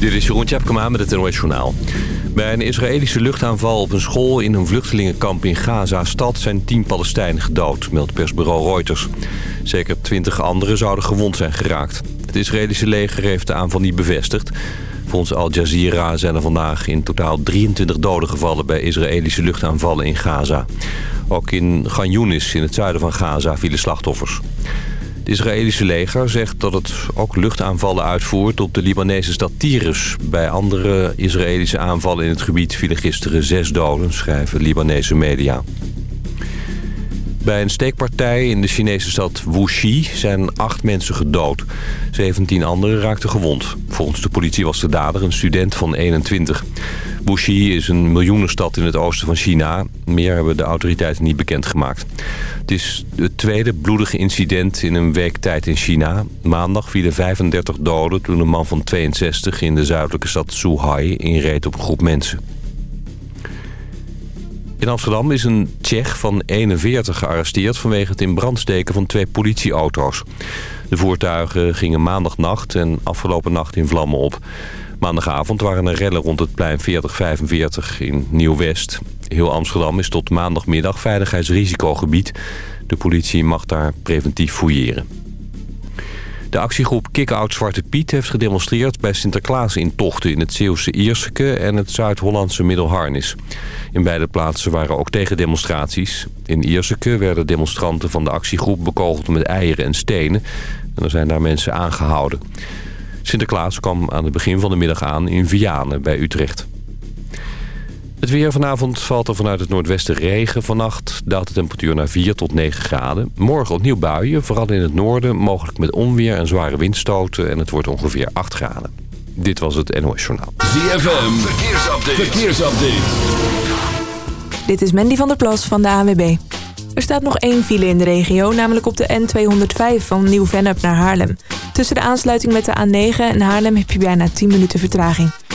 Dit is Jeroen Tjepkema met het NOS Journaal. Bij een Israëlische luchtaanval op een school in een vluchtelingenkamp in Gaza-stad... zijn tien Palestijnen gedood, meldt persbureau Reuters. Zeker twintig anderen zouden gewond zijn geraakt. Het Israëlische leger heeft de aanval niet bevestigd. Volgens Al Jazeera zijn er vandaag in totaal 23 doden gevallen... bij Israëlische luchtaanvallen in Gaza. Ook in Yunis, in het zuiden van Gaza, vielen slachtoffers. Israëlische leger zegt dat het ook luchtaanvallen uitvoert op de Libanese stad Tyrus. Bij andere Israëlische aanvallen in het gebied vielen gisteren zes doden, schrijven Libanese media. Bij een steekpartij in de Chinese stad Wuxi zijn acht mensen gedood. 17 anderen raakten gewond. Volgens de politie was de dader een student van 21. Wuxi is een miljoenenstad in het oosten van China. Meer hebben de autoriteiten niet bekendgemaakt. Het is het tweede bloedige incident in een week tijd in China. Maandag vielen 35 doden toen een man van 62 in de zuidelijke stad Zhuhai inreed op een groep mensen. In Amsterdam is een Tsjech van 41 gearresteerd vanwege het in brand steken van twee politieauto's. De voertuigen gingen maandagnacht en afgelopen nacht in vlammen op. Maandagavond waren er rellen rond het plein 4045 in Nieuw-West. Heel Amsterdam is tot maandagmiddag veiligheidsrisicogebied. De politie mag daar preventief fouilleren. De actiegroep Kick-Out Zwarte Piet heeft gedemonstreerd bij Sinterklaas in tochten in het Zeeuwse Ierseke en het Zuid-Hollandse Middelharnis. In beide plaatsen waren ook tegendemonstraties. In Ierseke werden demonstranten van de actiegroep bekogeld met eieren en stenen. En er zijn daar mensen aangehouden. Sinterklaas kwam aan het begin van de middag aan in Vianen bij Utrecht. Het weer vanavond valt er vanuit het noordwesten regen. Vannacht daalt de temperatuur naar 4 tot 9 graden. Morgen opnieuw buien, vooral in het noorden. Mogelijk met onweer en zware windstoten. En het wordt ongeveer 8 graden. Dit was het NOS Journaal. ZFM, verkeersupdate. verkeersupdate. Dit is Mandy van der Plas van de ANWB. Er staat nog één file in de regio, namelijk op de N205 van Nieuw-Vennep naar Haarlem. Tussen de aansluiting met de A9 en Haarlem heb je bijna 10 minuten vertraging.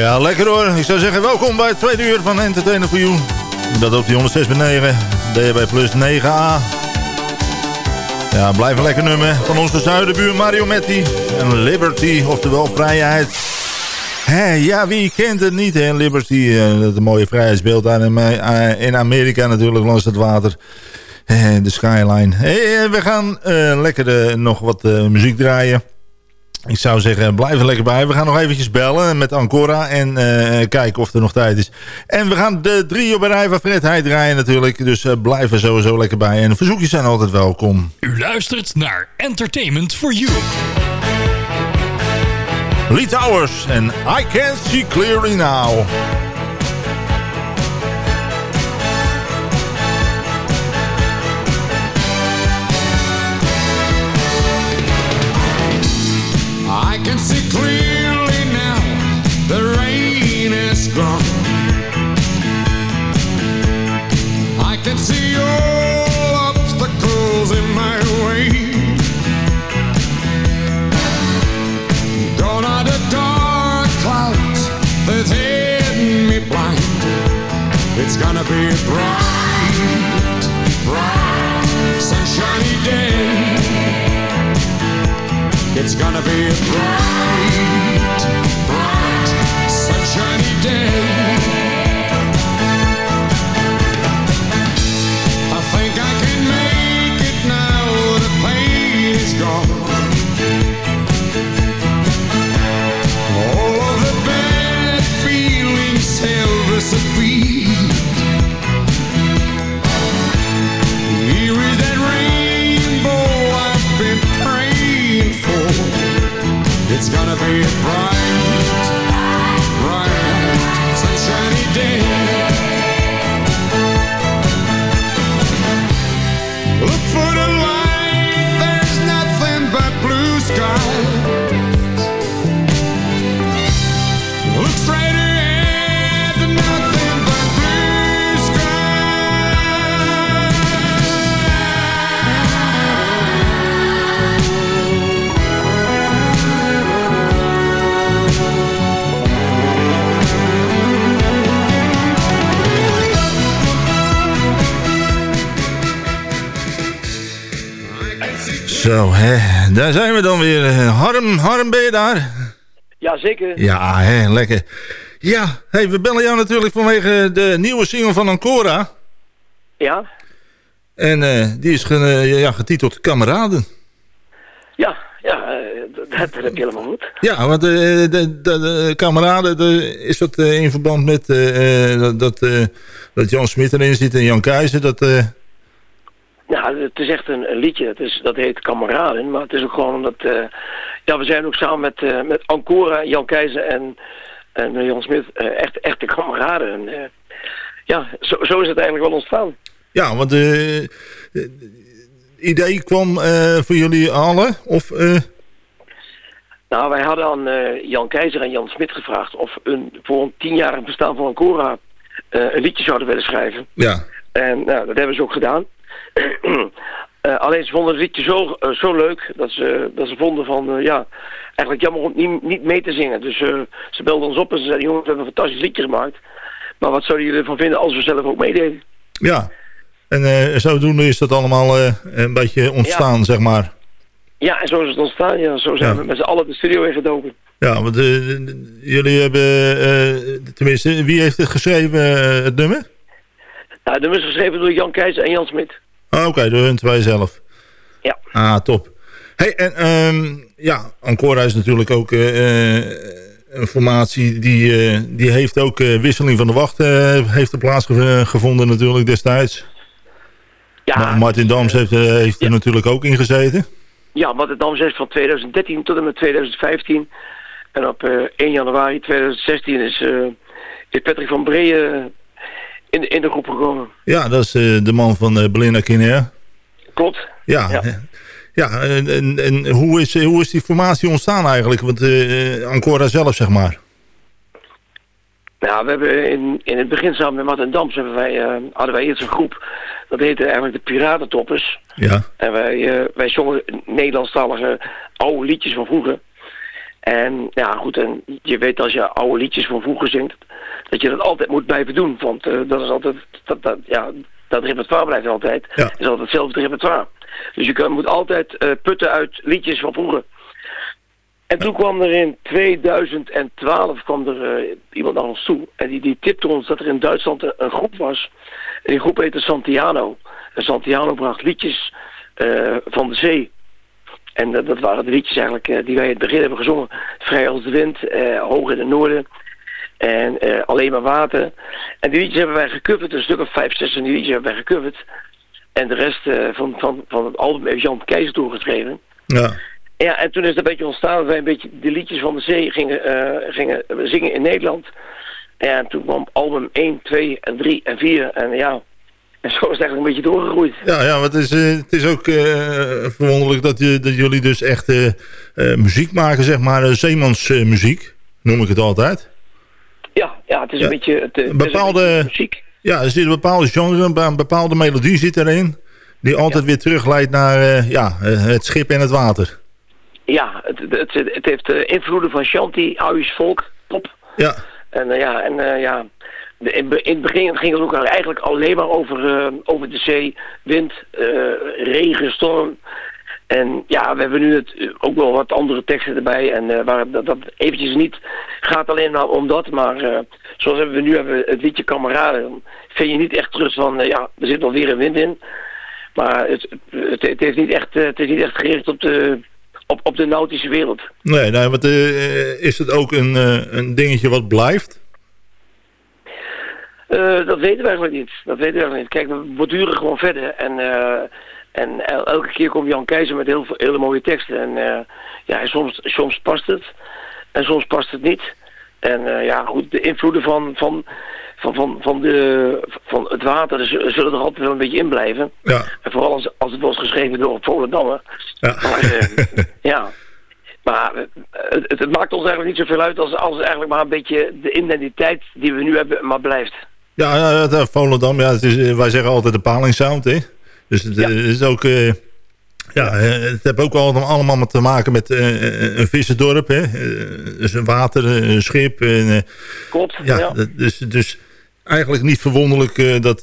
Ja, lekker hoor. Ik zou zeggen, welkom bij het tweede uur van Entertainer for You. Dat op die 106.9, DHB Plus 9A. Ja, blijf een lekker nummer van onze zuidenbuur Mario Metti. En Liberty, oftewel vrijheid. Hé, ja, wie kent het niet, hè? Liberty, uh, dat een mooie vrijheidsbeeld aan uh, in Amerika natuurlijk, langs het water. Uh, de skyline. Hey, we gaan lekker nog wat muziek draaien. Ik zou zeggen, blijf er lekker bij. We gaan nog eventjes bellen met Ancora en uh, kijken of er nog tijd is. En we gaan de drie op een rij van Fred Heij draaien natuurlijk. Dus uh, blijf er sowieso lekker bij. En verzoekjes zijn altijd welkom. U luistert naar Entertainment for You. Lee Towers en I Can't See Clearly Now. Can see all obstacles in my way. Gone are the dark clouds that hid me blind. It's gonna be a bright, bright, sunshiny day. It's gonna be a bright, daar zijn we dan weer. Harm, Harm, ben je daar? Ja, zeker. Ja, hè, lekker. Ja, hey, we bellen jou natuurlijk vanwege de nieuwe single van Ancora. Ja, En eh, die is eh, ja, getiteld Kameraden. ja, ja, eh, dat, dat heb je helemaal goed. Ja, want eh, de, de, de Kameraden, de- is dat in verband met dat, dat, dat Jan Smit erin zit en Jan Keizer? Dat, Ja, het is echt een, een liedje. Het is, dat heet Kameraden. Maar het is ook gewoon omdat... eh, ja, we zijn ook samen met, eh, met Ancora, Jan Keizer en, en eh, Jan Smit echt echte kameraden. En, ja, zo, zo is het eigenlijk wel ontstaan. ja, want het idee kwam voor jullie allen? Of, Nou, wij hadden aan Jan Keizer en Jan Smit gevraagd... of een, voor een tienjarig bestaan van Ancora een liedje zouden willen schrijven. ja, En nou, dat hebben ze ook gedaan. Eh, alleen ze vonden het liedje zo, eh, zo leuk dat ze, dat ze vonden van, eh, ja, eigenlijk jammer om niet, niet mee te zingen. Dus ze belden ons op en ze zeiden, jongens, we hebben een fantastisch liedje gemaakt. Maar wat zouden jullie ervan vinden als we zelf ook meededen? ja. En zodoende is dat allemaal een beetje ontstaan, zeg maar. Ja, en zo is het ontstaan. Ja, zo zijn Ja. we met z'n allen de studio ingedoken. Ja, want jullie hebben, tenminste, wie heeft het geschreven, het nummer? Nou, de is geschreven door Jan Keizer en Jan Smit. Ah, Oké, door hun twee zelf. Ja. Ah, top. Hey, en ehm, ja, Ancora is natuurlijk ook eh, eh, een formatie die, eh, die heeft ook wisseling van de wacht heeft er plaatsgevonden natuurlijk destijds. Ja, Ma- Martin Dams heeft, heeft er natuurlijk ook in gezeten. ja het dan is van 2013 tot en met 2015. En op eh, 1 januari 2016 is, is Patrick van Bree eh, in, in de groep gekomen. Ja, dat is eh, de man van uh, Belinda Kinair. Klopt. Ja, Ja. en, en, en hoe, is, hoe is die formatie ontstaan eigenlijk? Want eh, Ancora zelf, zeg maar. Nou, we hebben in, in het begin samen met Martin Dams hebben wij, eh, hadden wij eerst een groep. Dat heette eigenlijk de Piratentoppers. Ja, En wij, eh, wij zongen Nederlandstalige oude liedjes van vroeger. En ja, goed, en je weet als je oude liedjes van vroeger zingt, dat je dat altijd moet blijven doen. Want uh, dat is altijd, dat, dat, ja, dat repertoire blijft altijd. Ja. is altijd hetzelfde repertoire. Dus je kan, moet altijd uh, putten uit liedjes van vroeger. En toen kwam er in 2012 kwam er uh, iemand naar ons toe. En die, die tipte ons dat er in Duitsland een, een groep was. En die groep heette Santiano. En Santiano bracht liedjes uh, van de zee. En dat, dat waren de liedjes eigenlijk uh, die wij in het begin hebben gezongen. Vrij als de wind, hoog in het noorden. En alleen maar water. En die liedjes hebben wij gecoverd. Een stuk of vijf, zes van die liedjes hebben wij gecoverd. En de rest van, van, van het album heeft Jan Keizer toegeschreven. Ja. Ja, en toen is het een beetje ontstaan dat wij een beetje de liedjes van de zee gingen, uh, gingen zingen in Nederland. En toen kwam album 1, 2 en 3 en 4. En ja, en zo is het eigenlijk een beetje doorgegroeid. Ja, ja want het is, uh, het is ook uh, verwonderlijk dat, je, dat jullie dus echt muziek maken, zeg maar, zeemansmuziek, noem ik het altijd. Ja, ja het is ja. een beetje, het, het bepaalde, is muziek. Ja, er zit een bepaalde genre, een bepaalde melodie zit erin, die altijd ja. weer terugleidt naar ja, het schip en het water. Ja, het, het, het heeft invloeden van Shanti, Irish folk, pop. Ja. En ja, en ja, in, het begin ging het ook eigenlijk alleen maar over, over de zee, wind, regen, storm. En ja, we hebben nu het, ook wel wat andere teksten erbij. En waar dat, dat eventjes niet gaat alleen maar om dat. Maar zoals hebben we nu hebben het liedje Kameraden. Vind je niet echt terug van, ja, er zit alweer een wind in. Maar het, het, het, heeft niet echt, het is niet echt gericht op de op, op de nautische wereld. Nee, nee want uh, is het ook een, een dingetje wat blijft? Uh, dat weten we eigenlijk niet. Dat weten we eigenlijk niet. Kijk, we borduren gewoon verder. En, en elke keer komt Jan Keizer met heel veel, hele mooie teksten. En ja, soms, soms past het. En soms past het niet. En ja, goed, de invloeden van, van, van, van, van, de, van het water zullen er altijd wel een beetje in blijven. Ja. En vooral als, als het was geschreven door Volendammer. Ja. Maar, uh, ja. maar het, het, maakt ons eigenlijk niet zoveel uit als, als eigenlijk maar een beetje de identiteit die we nu hebben maar blijft. Ja, ja, ja Volendam, ja, het is, wij zeggen altijd de palingsound, hè. Dus het, ja. is ook... Uh, ja, het heeft ook allemaal te maken met uh, een vissendorp, hè. dus een water, een schip. En, Klopt, ja. ja. Dus, dus eigenlijk niet verwonderlijk dat,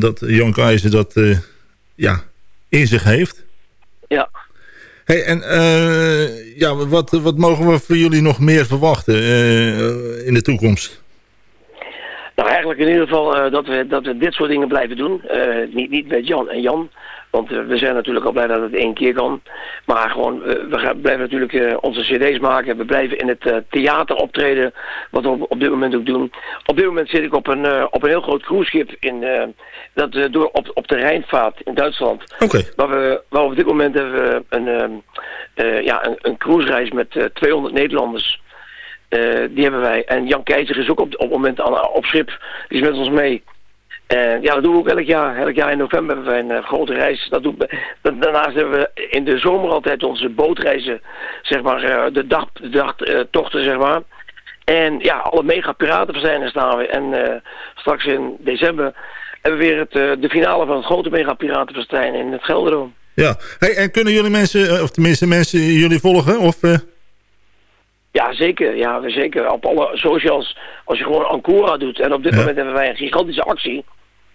dat Jan Keizer dat ja, in zich heeft. Ja. Hey, en ja, wat, wat mogen we voor jullie nog meer verwachten in de toekomst? Nou, eigenlijk in ieder geval dat, we, dat we dit soort dingen blijven doen. niet, niet met Jan en Jan. Want uh, we zijn natuurlijk al blij dat het één keer kan. Maar gewoon, we gaan, blijven natuurlijk onze cd's maken. We blijven in het theater optreden. Wat we op, op, dit moment ook doen. Op dit moment zit ik op een, op een heel groot cruiseschip. In, dat door, op, op de Rijnvaart in Duitsland. Okay. Waar, we, waar we op dit moment hebben we een, ja, een, een cruisereis met 200 Nederlanders. Die hebben wij. En Jan Keizer is ook op, op het moment aan, op schip. Die is met ons mee. En ja, dat doen we ook elk jaar. Elk jaar in november hebben wij een uh, grote reis. Dat doen daarnaast hebben we in de zomer altijd onze bootreizen, zeg maar, uh, de dag, dagtochten, zeg maar. En ja, alle mega piratenverzijnen staan we. En straks in december hebben we weer het, de finale van het grote mega in het Gelderdoom. Ja, hey, en kunnen jullie mensen, of tenminste mensen jullie volgen? Of, ja, zeker. Ja, zeker. Op alle socials, als je gewoon Ancora doet. En op dit ja. moment hebben wij een gigantische actie.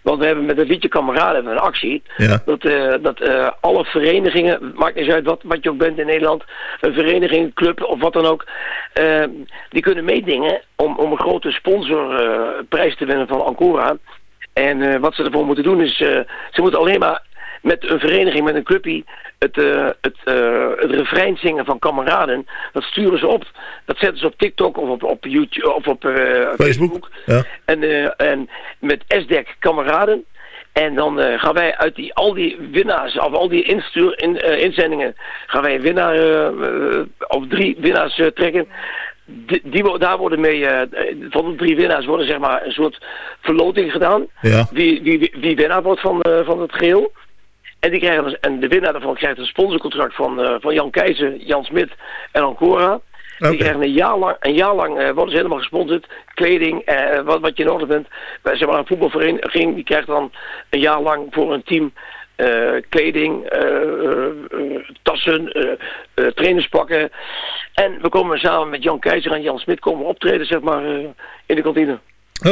Want we hebben met een liedje kameraden hebben we een actie. Ja. Dat, uh, dat uh, alle verenigingen, maakt niet uit wat, wat je ook bent in Nederland, een vereniging, club of wat dan ook, uh, die kunnen meedingen om, om een grote sponsorprijs te winnen van Ancora. En wat ze ervoor moeten doen is, ze moeten alleen maar met een vereniging, met een clubje, het, uh, het, uh, het refrein zingen van kameraden. Dat sturen ze op. Dat zetten ze op TikTok of op, op YouTube of op uh, Facebook. Facebook. Ja. En, en met SDEC kameraden. En dan gaan wij uit die, al die winnaars, of al die instuur, in, inzendingen, gaan wij een winnaar, of drie winnaars trekken. Die, die, daar worden mee, van de drie winnaars worden zeg maar een soort verloting gedaan. Ja. Wie, wie, wie winnaar wordt van, van het geheel. En, die krijgen dus, en de winnaar daarvan krijgt een sponsorcontract van, uh, van Jan Keizer, Jan Smit en Ancora. Okay. Die krijgen een jaar lang, een jaar lang uh, worden ze helemaal gesponsord. Kleding, uh, wat, wat je nodig bent. Zeg maar, een voetbalvereniging die krijgt dan een jaar lang voor een team eh, kleding, eh, eh, eh, tassen, eh, eh, trainerspakken. En we komen samen met Jan Keizer en Jan Smit komen optreden, zeg maar, eh, in de kantine.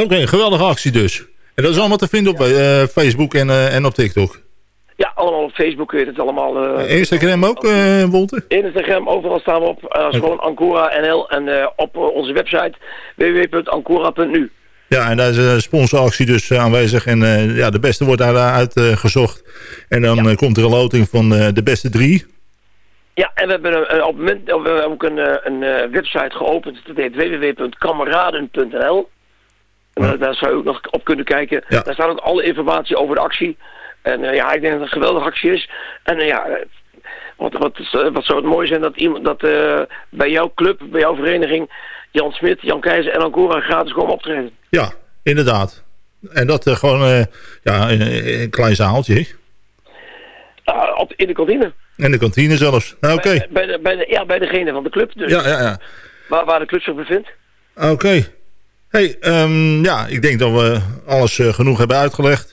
Oké, geweldige actie dus. En dat is allemaal te vinden op eh, Facebook en, eh, en op TikTok. Ja, allemaal op Facebook kun je het allemaal... eh, Instagram ook, eh Wolter? Instagram, overal staan we op. Is gewoon Ancora NL. En op onze website www.ancora.nu. Ja, en daar is een sponsoractie dus aanwezig. En ja, de beste wordt daaruit gezocht. En dan komt er een loting van de beste drie. Ja, en we hebben een, op het moment we hebben ook een, een website geopend. Dat heet www.kameraden.nl. En daar- daar zou je ook nog op kunnen kijken. Ja. Daar staat ook alle informatie over de actie. En eh, ja, ik denk dat het een geweldige actie is. En eh, ja, eh, wat, wat, wat zou het mooi zijn dat, iemand, dat bij jouw club, bij jouw vereniging... Jan Smit, Jan Keizer en Ancora gratis komen optreden. Ja, inderdaad. En dat gewoon ja, in, in een klein zaaltje. Ah, op, in de kantine. En de kantine zelfs. Nou, Oké. Bij, bij, de, bij, de, ja, bij degene van de club dus. Ja, ja, ja. Waar, waar de club zich bevindt. Oké. Hey, ehm, ja, ik denk dat we alles genoeg hebben uitgelegd.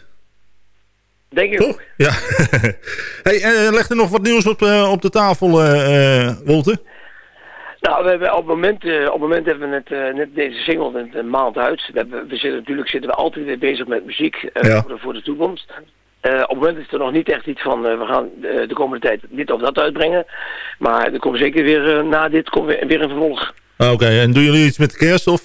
Denk ik ook. Ja. hey, eh, leg er nog wat nieuws op, eh, op de tafel, eh, Wolter? Nou, we hebben op, het moment, op het moment hebben we net, net deze single net een maand uit. We, hebben, we zitten, natuurlijk zitten we altijd weer bezig met muziek Ja. voor, de, voor de toekomst. Op het moment is er nog niet echt iets van, we gaan de komende tijd dit of dat uitbrengen. Maar er komt zeker weer, na dit komt weer, weer een vervolg. Ah, Oké, en doen jullie iets met de kerst of?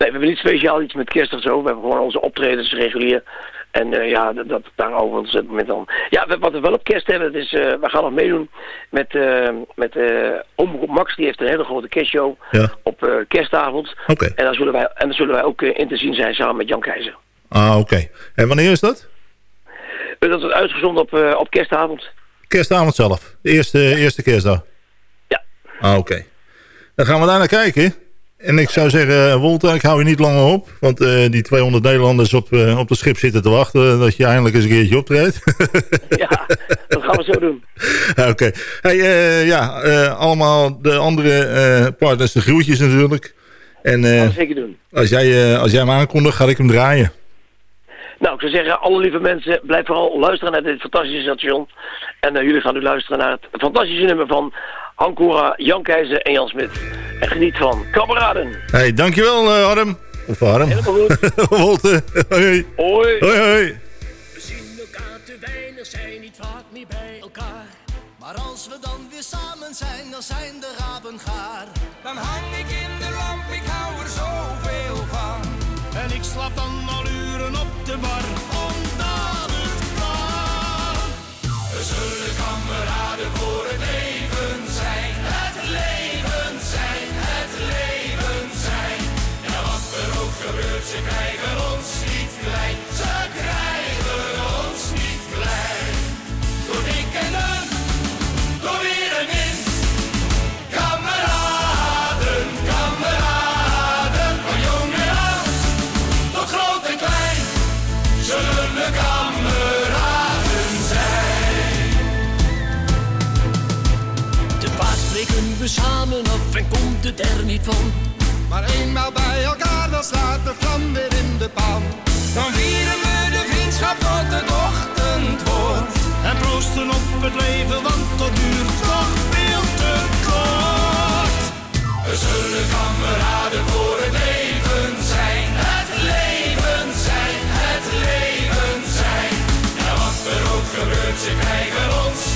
Nee, we hebben niet speciaal iets met kerst of zo. We hebben gewoon onze optredens regulier. En eh, ja, dat, dat daarover op het moment dan. Ja, wat we wel op kerst hebben, dat is, eh, we gaan nog meedoen met, eh met Omroep Max. Die heeft een hele grote kerstshow Ja. op kerstavond. Oké. En daar zullen wij, en daar zullen wij ook in te zien zijn samen met Jan Keizer. Ah, oké. En wanneer is dat? Dat wordt uitgezonden op, op kerstavond. Kerstavond zelf. De eerste, eerste kerstdag. Ja. Ah, oké. Dan gaan we daar naar kijken. En ik zou zeggen, Wolter, ik hou je niet langer op. Want eh, die 200 Nederlanders op, eh, op het schip zitten te wachten... dat je eindelijk eens een keertje optreedt. Ja, dat gaan we zo doen. Oké. Hey, eh, ja, eh, allemaal de andere eh, partners de groetjes natuurlijk. En Dat eh, gaan we zeker doen. als, jij, eh, als jij hem aankondigt, ga ik hem draaien. Nou, ik zou zeggen, alle lieve mensen, blijf vooral luisteren naar dit fantastische station. En eh, jullie gaan nu luisteren naar het fantastische nummer van Hankora, Jan Keizer en Jan Smit. En geniet van Kameraden. Hey, dankjewel uh, Harm. Of Harm. Helemaal goed. Wolter. Hoi. Hoi. Hoi, hoi. We zien elkaar te weinig, zijn niet vaak meer bij elkaar. Maar als we dan weer samen zijn, dan zijn de raben gaar. Dan hang ik in de lamp, ik hou er zoveel van. En ik slaap dan al uren op de bar, omdat het kan. We zullen kameraden voor ze krijgen ons niet klein. Ze krijgen ons niet klein. Door dik en dun, door weer en wind. Kameraden, kameraden, van jong en oud tot groot en klein. Zullen kameraden zijn. Te vaak spreken we samen af en komt het er niet van. Maar eenmaal bij elkaar, dan slaat de vlam weer in de pan. Dan vieren we de vriendschap tot het ochtend wordt. En proosten op het leven, want dat duurt toch veel te kort. We zullen kameraden voor het leven zijn. Het leven zijn, het leven zijn. Ja, wat er ook gebeurt, ze krijgen ons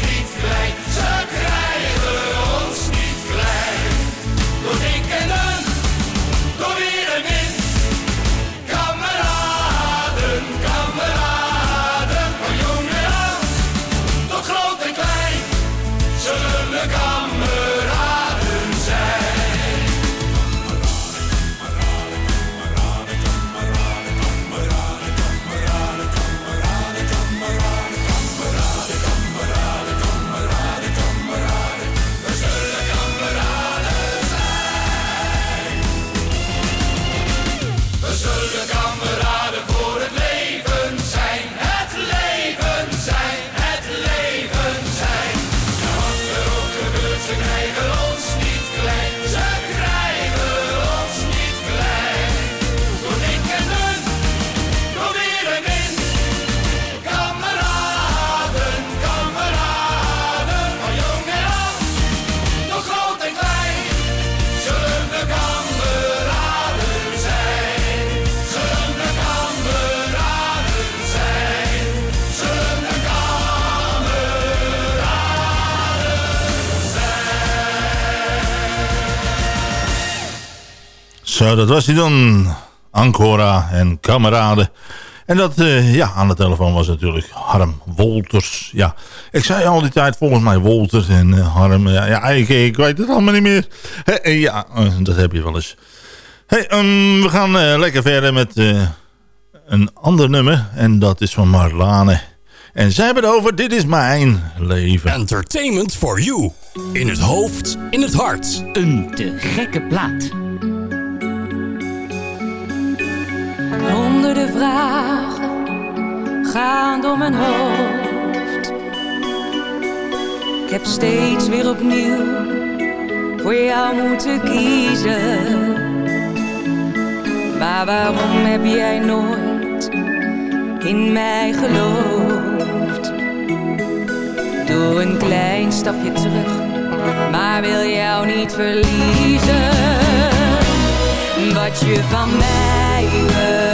Zo, dat was hij dan. Ancora en kameraden. En dat, eh, ja, aan de telefoon was natuurlijk Harm Wolters. Ja, ik zei al die tijd volgens mij Wolters en eh, Harm. Ja, ja ik, ik, weet het allemaal niet meer. Eh, ja, dat heb je wel eens. Hey, ehm, we gaan lekker verder met een ander nummer. En dat is van Marlane. En zij hebben het over Dit is mijn leven. Entertainment for you. In het hoofd, in het hart. Een te gekke plaat. de vragen gaan door mijn hoofd. Ik heb steeds weer opnieuw voor jou moeten kiezen. Maar waarom heb jij nooit in mij geloofd? Doe een klein stapje terug, maar wil jou niet verliezen. Wat je van mij wil.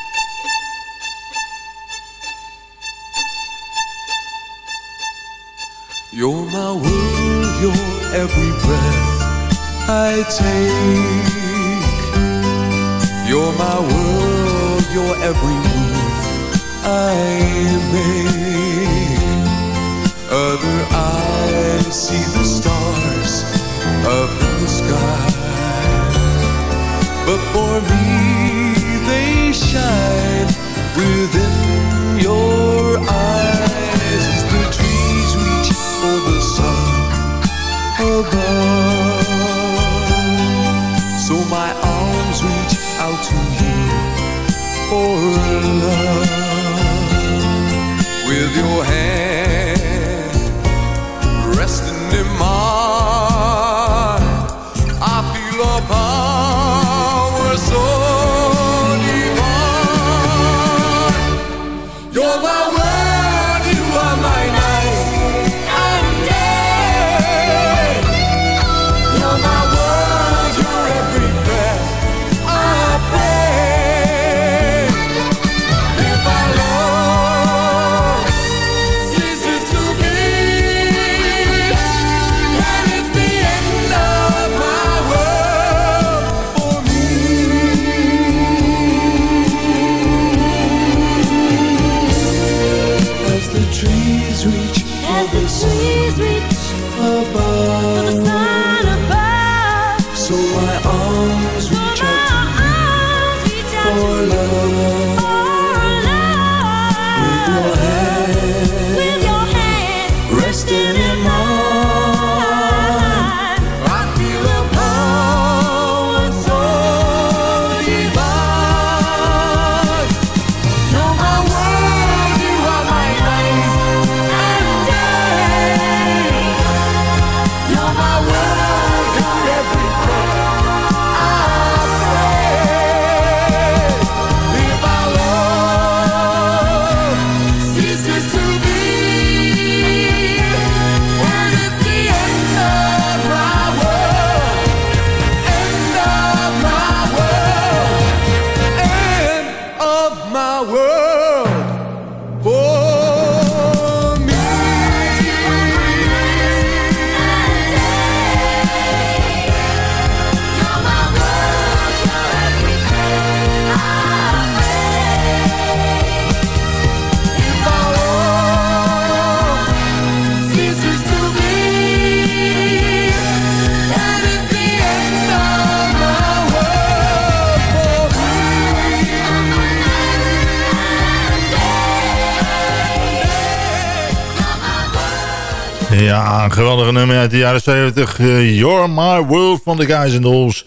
Ja, een geweldige nummer uit de jaren 70. Uh, You're My World van de Guys and Dolls.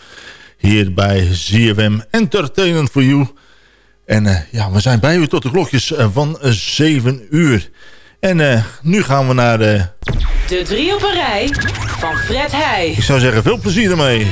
Hier bij ZFM Entertainment for You. En uh, ja, we zijn bij u tot de klokjes uh, van 7 uur. En nu gaan we naar de... De drie op een rij van Fred Heij. Ik zou zeggen, veel plezier ermee.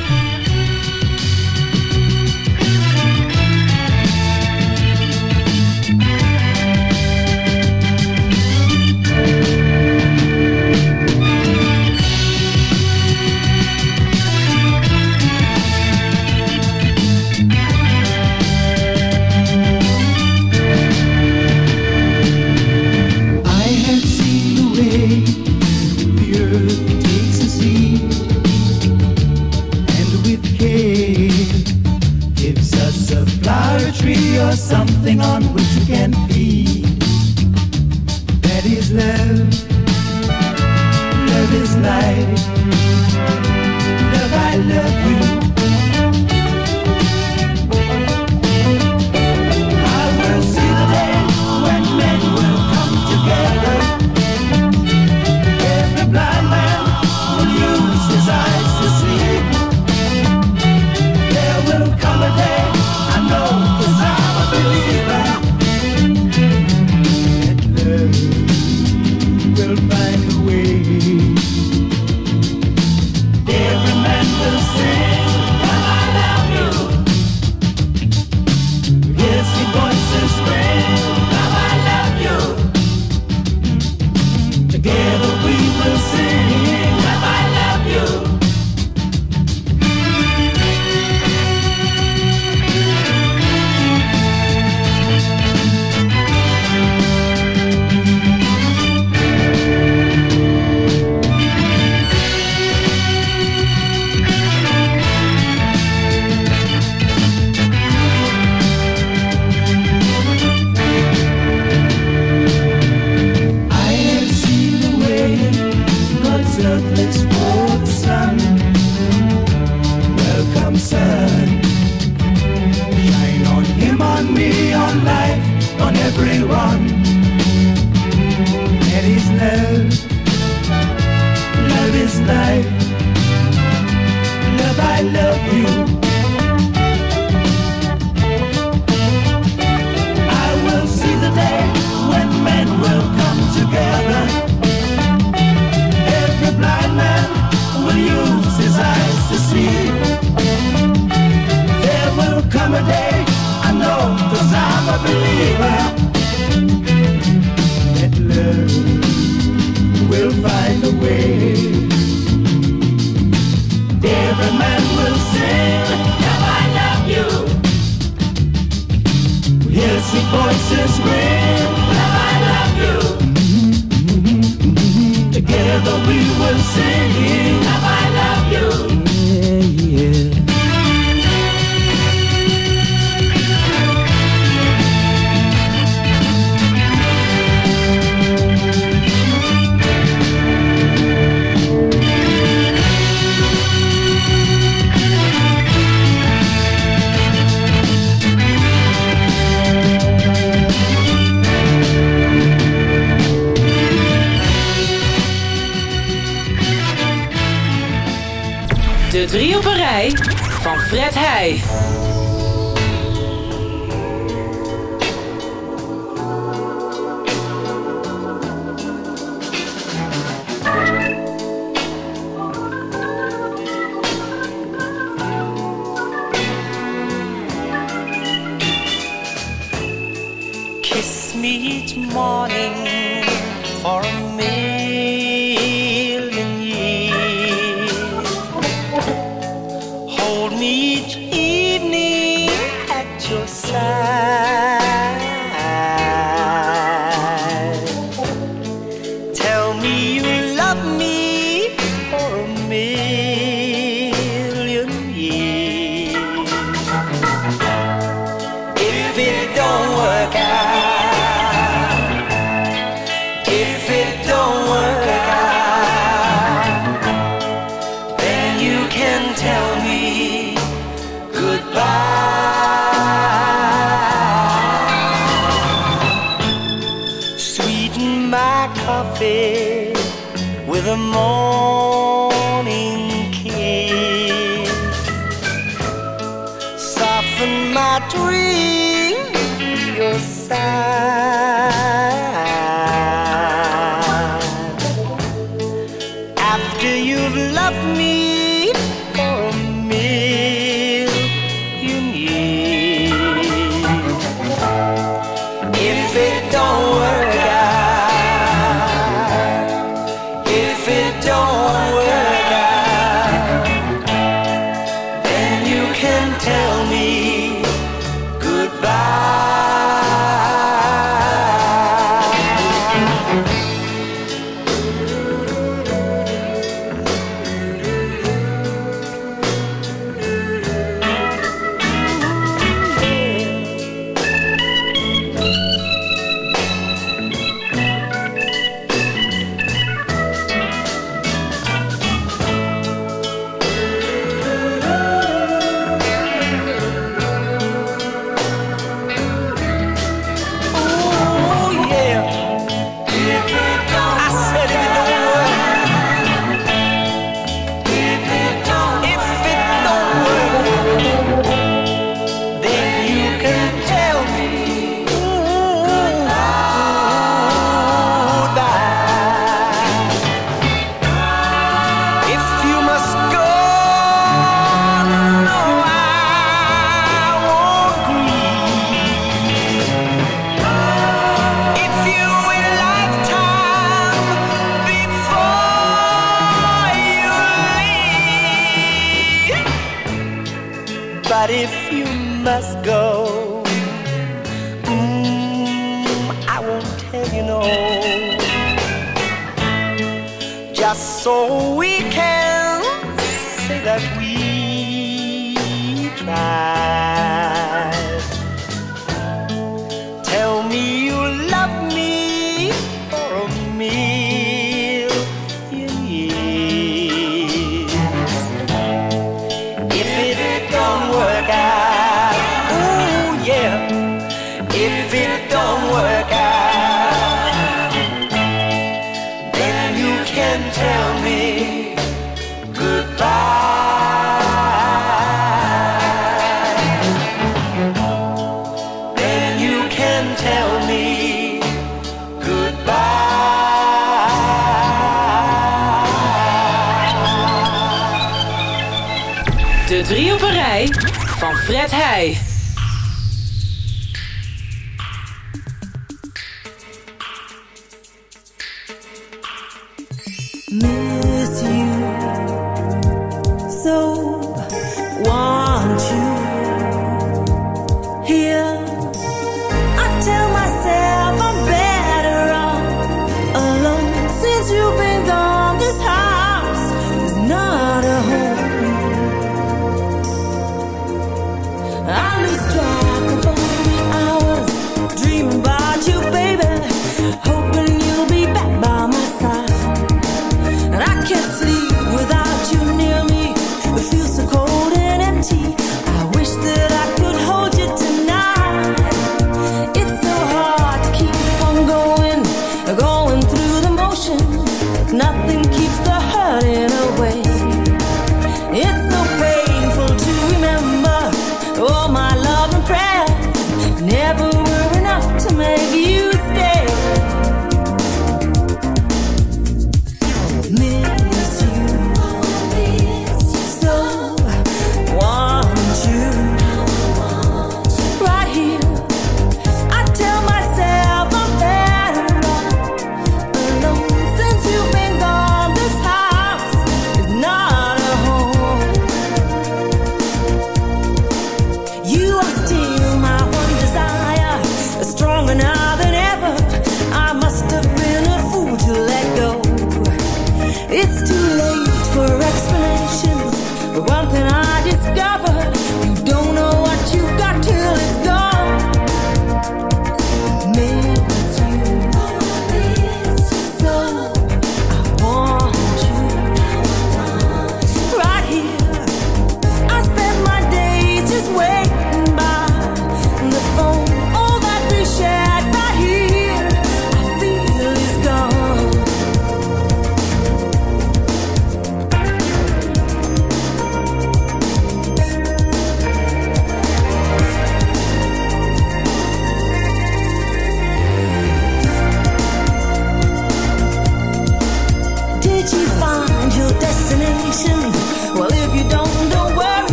Something on which you can feed. That is love. Fred Heij.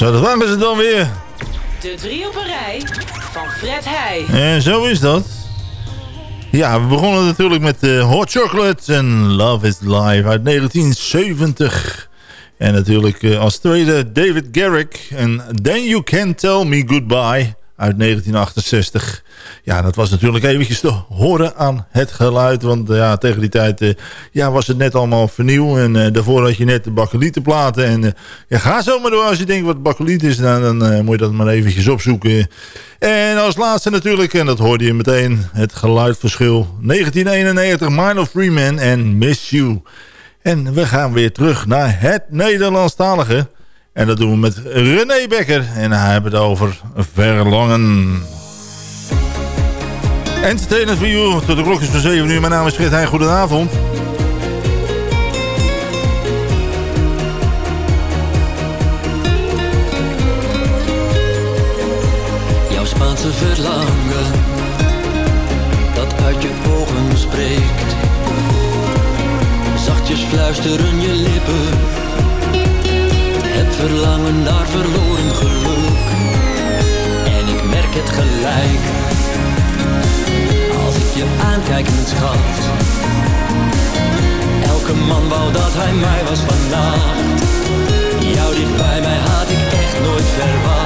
Zo, dat waren ze dan weer. De drie op een rij van Fred Heij. En zo is dat. Ja, we begonnen natuurlijk met eh, Hot Chocolate en Love is Live uit 1970. En natuurlijk eh, als tweede David Garrick en Then You Can Tell Me Goodbye uit 1968. Ja, dat was natuurlijk eventjes te horen aan het geluid. Want eh, ja, tegen die tijd eh, ja, was het net allemaal vernieuw. En eh, daarvoor had je net de bakkelietenplaten. En ja, ga zo maar door als je denkt wat bakkeliet is. Nou, dan moet je dat maar eventjes opzoeken. En als laatste natuurlijk, en dat hoorde je meteen, het geluidverschil. 1991, Mind of Freeman en Miss You. En we gaan weer terug naar het Nederlandstalige. En dat doen we met René Becker. En hij heeft het over verlangen. Entertainment voor you. Tot de klokjes van 7 uur. Mijn naam is Fred Heijn. Goedenavond. Jouw Spaanse verlangen dat uit je ogen spreekt. Zachtjes fluisteren je lippen. Het verlangen naar verloren geluk. En ik merk het gelijk. Als ik je aankijk, mijn schat. Elke man wou dat hij mij was vannacht. Jou dicht bij mij had ik echt nooit verwacht.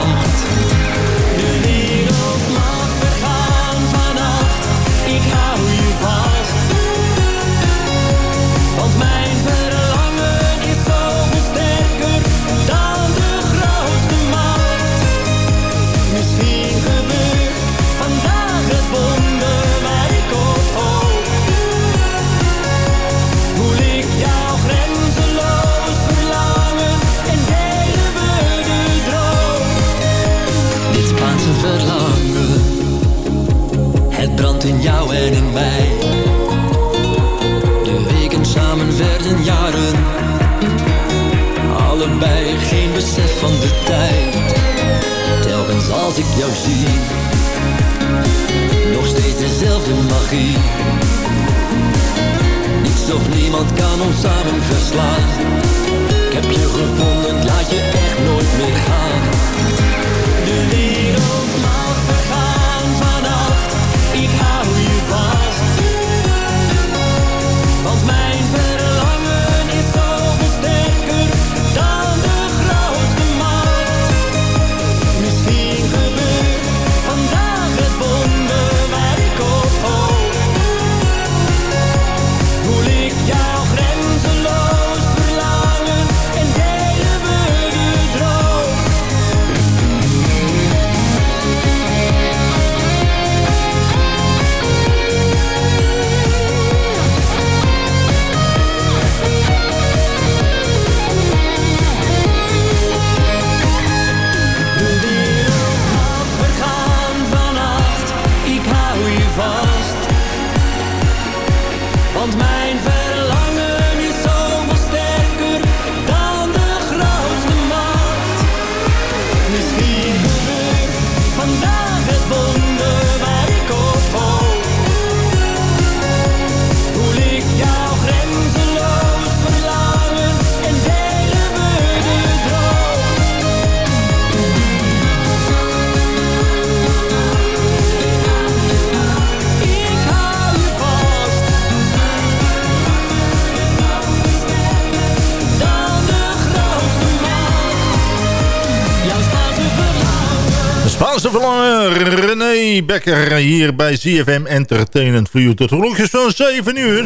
Verlangen, René Becker hier bij ZFM Entertainment voor u tot klokjes van 7 uur.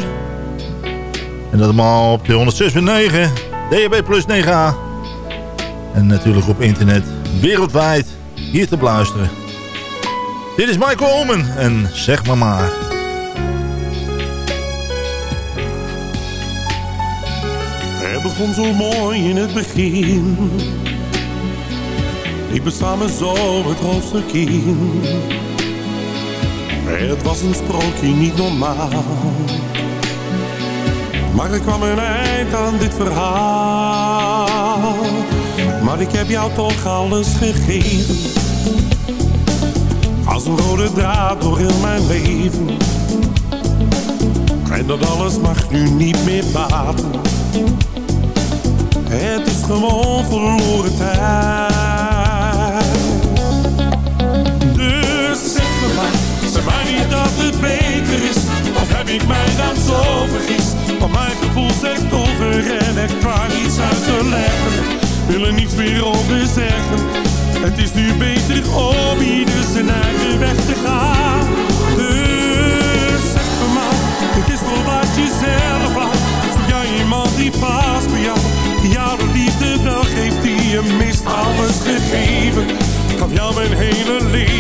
En dat allemaal op de 106.9, DHB plus 9A. En natuurlijk op internet, wereldwijd, hier te beluisteren. Dit is Michael Omen en zeg maar maar. Het begon zo mooi in het begin. Ik samen zo het hoofdstuk in. Het was een sprookje niet normaal. Maar er kwam een eind aan dit verhaal. Maar ik heb jou toch alles gegeven. Als een rode draad door heel mijn leven. En dat alles mag nu niet meer baten. Het is gewoon verloren tijd. Beter is. Of heb ik mij dan zo vergist? Want mijn gevoel zegt over en echt waar niets uit te leggen. Wil er niets meer over zeggen. Het is nu beter om ieder zijn eigen weg te gaan. Dus zeg me maar, het is wel wat je zelf laat. Zoek jij iemand die past bij jou? Die jou de liefde wel geeft die je mist. Alles gegeven, ik gaf jou mijn hele leven.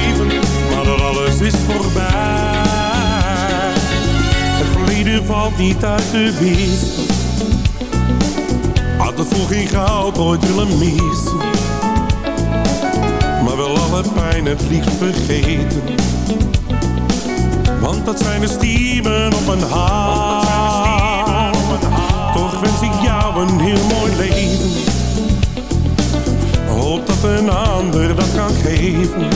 Valt niet uit te wissen. Had het voor geen goud ooit willen missen. Maar wel alle pijn het liefst vergeten. Want dat zijn de stiemen op mijn hart. Toch wens ik jou een heel mooi leven. Hoop dat een ander dat kan geven.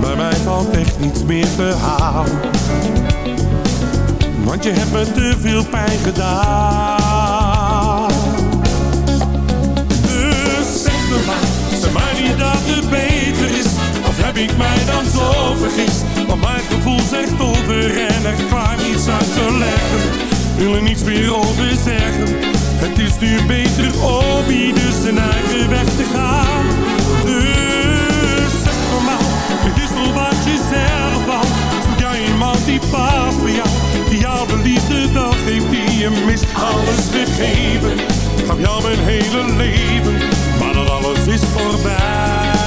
Bij mij valt echt niets meer te halen. Want je hebt me te veel pijn gedaan. Dus zeg me maar, zeg maar niet dat het beter is. Of heb ik mij dan zo vergist? Want mijn gevoel zegt over en echt waar niets uit te leggen. Wil er niets meer over zeggen. Het is nu beter om ieder zijn eigen weg te gaan. Dus zeg maar, het is wel wat je zelf wou. Zoek jij iemand die past je mist. Alles gegeven, ik gaf jou mijn hele leven. Maar dat alles is voorbij.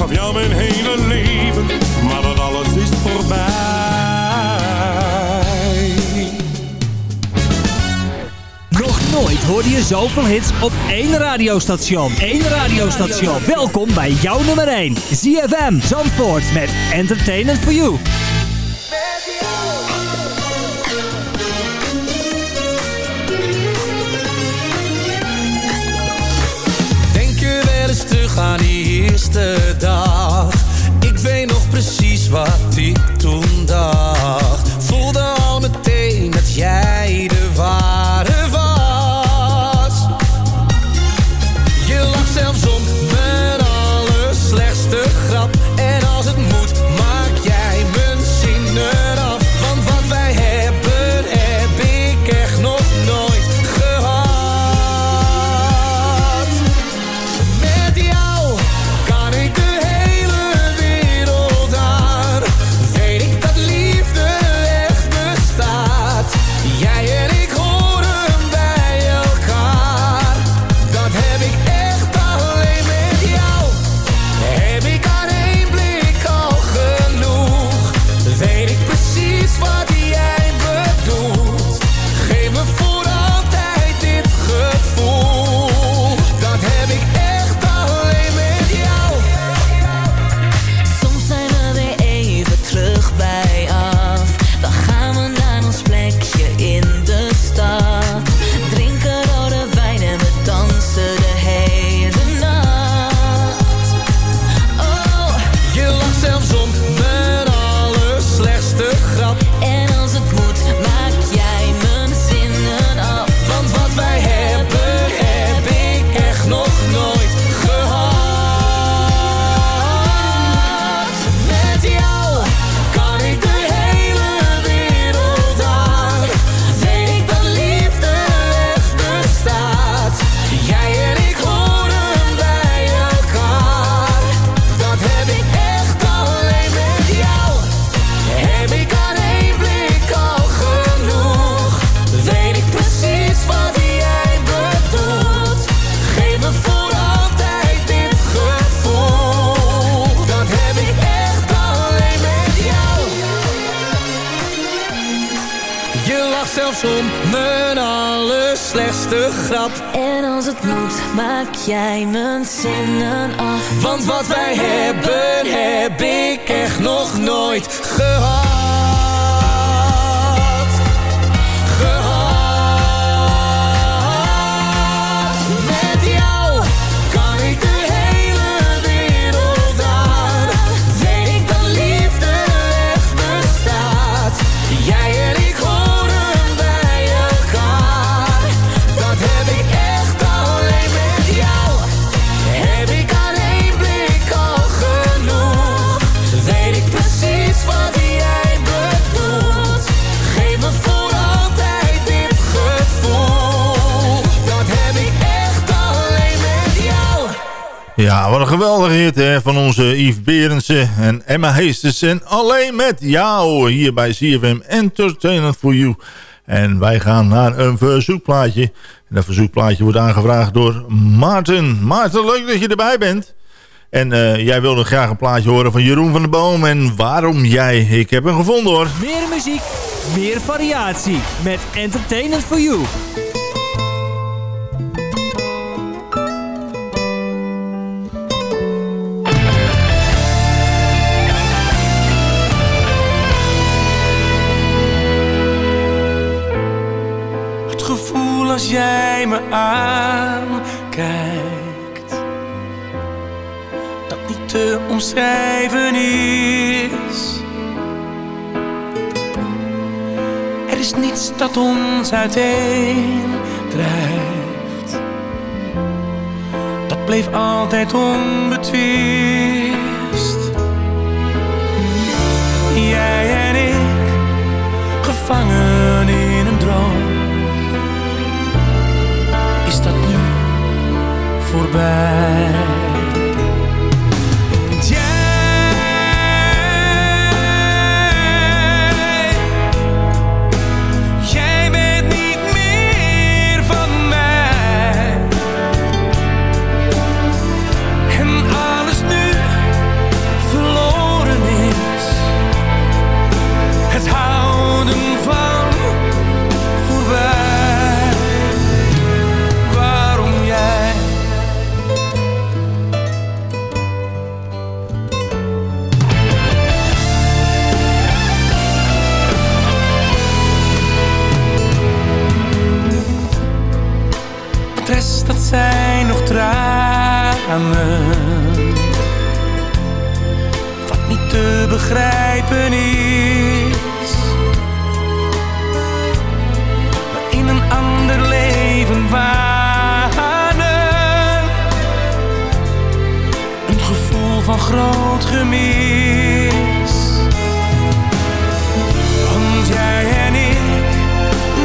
Gaf jou mijn hele leven, maar dat alles is voorbij. Nog nooit hoorde je zoveel hits op één radiostation. Eén radiostation. Welkom bij jouw nummer 1. ZFM Zandvoort met Entertainment for You. Terug aan die eerste dag? Ik weet nog precies wat ik toen dacht. Voelde al meteen dat jij de jij mijn zinnen af. Want wat wij hebben, geweldige hit hè, van onze Yves Berendsen en Emma Heesters. En alleen met jou hier bij CFM Entertainment for You. En wij gaan naar een verzoekplaatje. En dat verzoekplaatje wordt aangevraagd door Maarten. Maarten, leuk dat je erbij bent. En eh, jij wilde graag een plaatje horen van Jeroen van der Boom. En waarom jij? Ik heb hem gevonden hoor. Meer muziek, meer variatie. Met Entertainment for You. Jij me aankijkt. Dat niet te omschrijven is. Er is niets dat ons uiteen drijft. Dat bleef altijd onbetwist. Jij en ik gevangen in voorbij. Begrijpen is. In een ander leven wanen. Een gevoel van groot gemis. Want jij en ik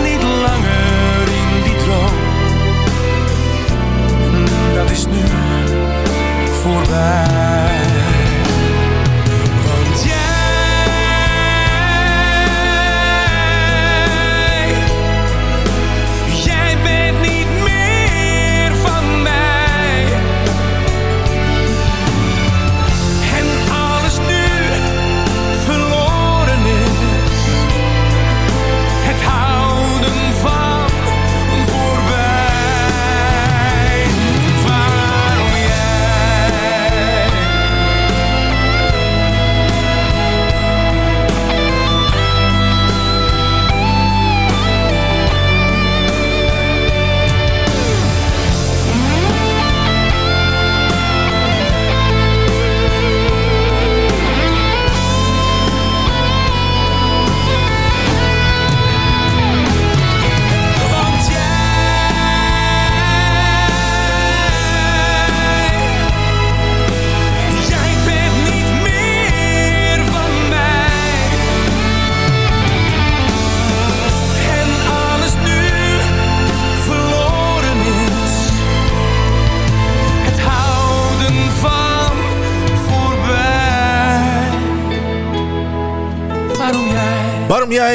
niet langer in die droom. Dat is nu voorbij.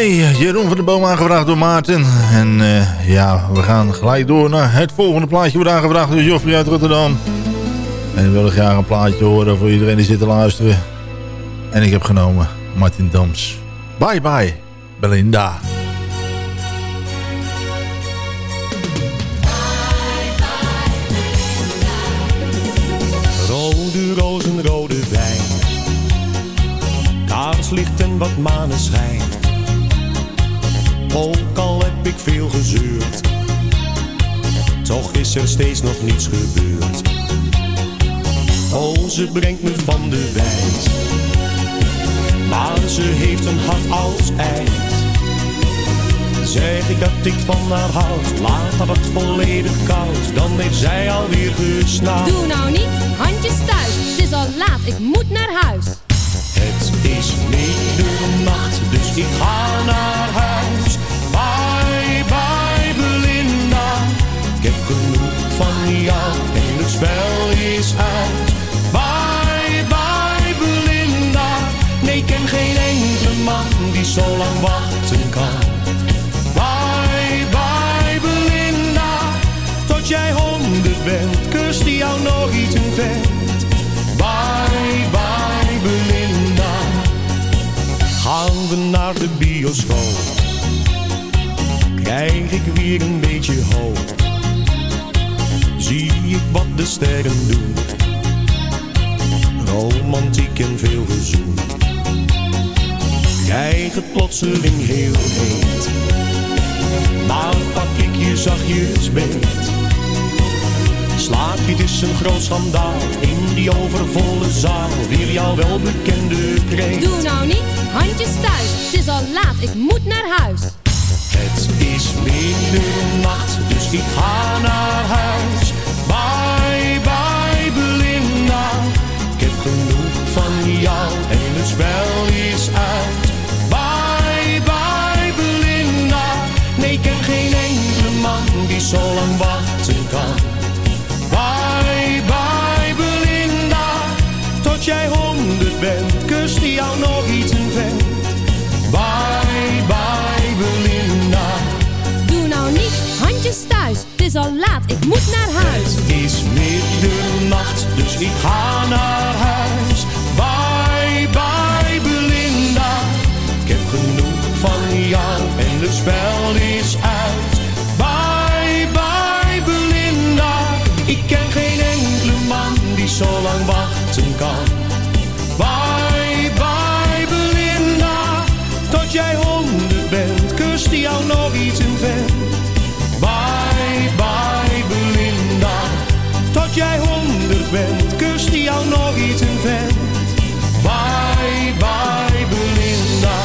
Jeroen van de Boom aangevraagd door Maarten. En eh, ja, we gaan gelijk door naar het volgende plaatje. Wordt aangevraagd door Joffrey uit Rotterdam. En ik wil graag een plaatje horen voor iedereen die zit te luisteren. En ik heb genomen Martin Dams. Bye bye, Belinda. Rode rozen, rode wijn. Kaarslicht en wat maneschijn ook al heb ik veel gezeurd. Toch is er steeds nog niets gebeurd. Oh, ze brengt me van de wijs. Maar ze heeft een hart als ijs. Zeg ik dat ik van haar houd, laat haar het volledig koud. Dan heeft zij alweer gesnapt. Doe nou niet, handjes thuis. Het is al laat, ik moet naar huis. Het is middernacht, dus ik ga naar huis. Ik heb genoeg van jou en het spel is uit. Bye, bye Belinda. Nee, ik ken geen enkele man die zo lang wachten kan. Bye, bye Belinda. Tot jij honderd bent, kust die jou nooit een vent. Bye, bye Belinda. Gaan we naar de bioscoop. Krijg ik weer een beetje hoop. Zie ik wat de sterren doen. Romantiek en veel gezoen. Krijg het plotseling heel heet. Maar pak ik je zachtjes beet. Slaap je, is een groot schandaal. In die overvolle zaal. Weer jouw welbekende kreet. Doe nou niet, handjes thuis. Het is al laat, ik moet naar huis. Het is middernacht, dus ik ga naar huis. Jou nog iets een vent. Bye, bye Belinda.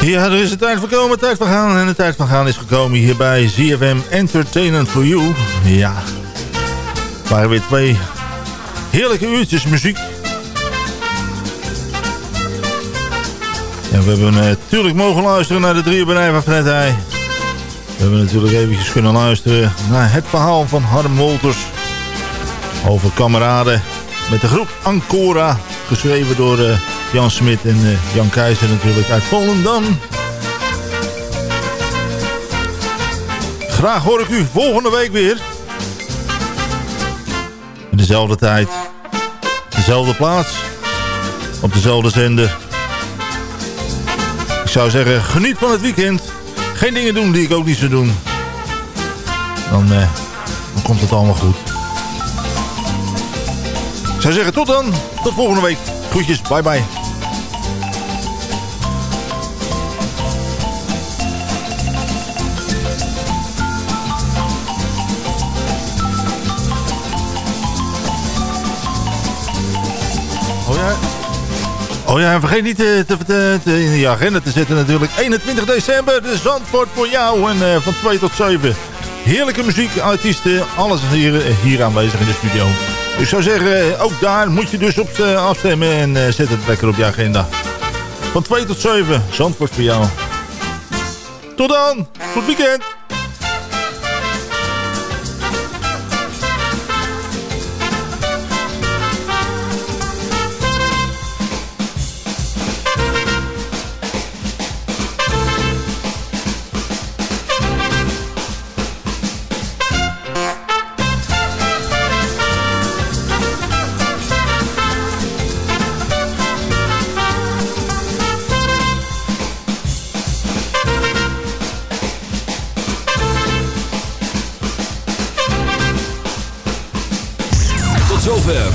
Ja, er is de tijd van komen, tijd van gaan. En de tijd van gaan is gekomen hier bij ZFM Entertainment for You. Ja, waren weer twee heerlijke uurtjes muziek. En we hebben natuurlijk mogen luisteren naar de drieënbedrijf van Fred Heij. We hebben natuurlijk eventjes kunnen luisteren naar het verhaal van Harm Wolters. Over kameraden met de groep Ancora. Geschreven door eh, Jan Smit en eh, Jan Keizer natuurlijk uit Volendam. Graag hoor ik u volgende week weer. Dezelfde tijd. Dezelfde plaats. Op dezelfde zender. Ik zou zeggen, geniet van het weekend. Geen dingen doen die ik ook niet zou doen. Dan, eh, dan komt het allemaal goed. Ik zou zeggen, tot dan. Tot volgende week. Groetjes, bye bye. Oh ja, vergeet niet te, te, te- te- in je agenda te zetten natuurlijk. 21 december, de Zandvoort voor jou. En eh, van 2 tot 7. Heerlijke muziek, artiesten, alles hier, eh, hier aanwezig in de studio. Ik zou zeggen, eh, ook daar moet je dus op eh, afstemmen. En eh, zet het lekker op je agenda. Van 2 tot 7, Zandvoort voor jou. Tot dan, goed weekend.